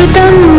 Tâm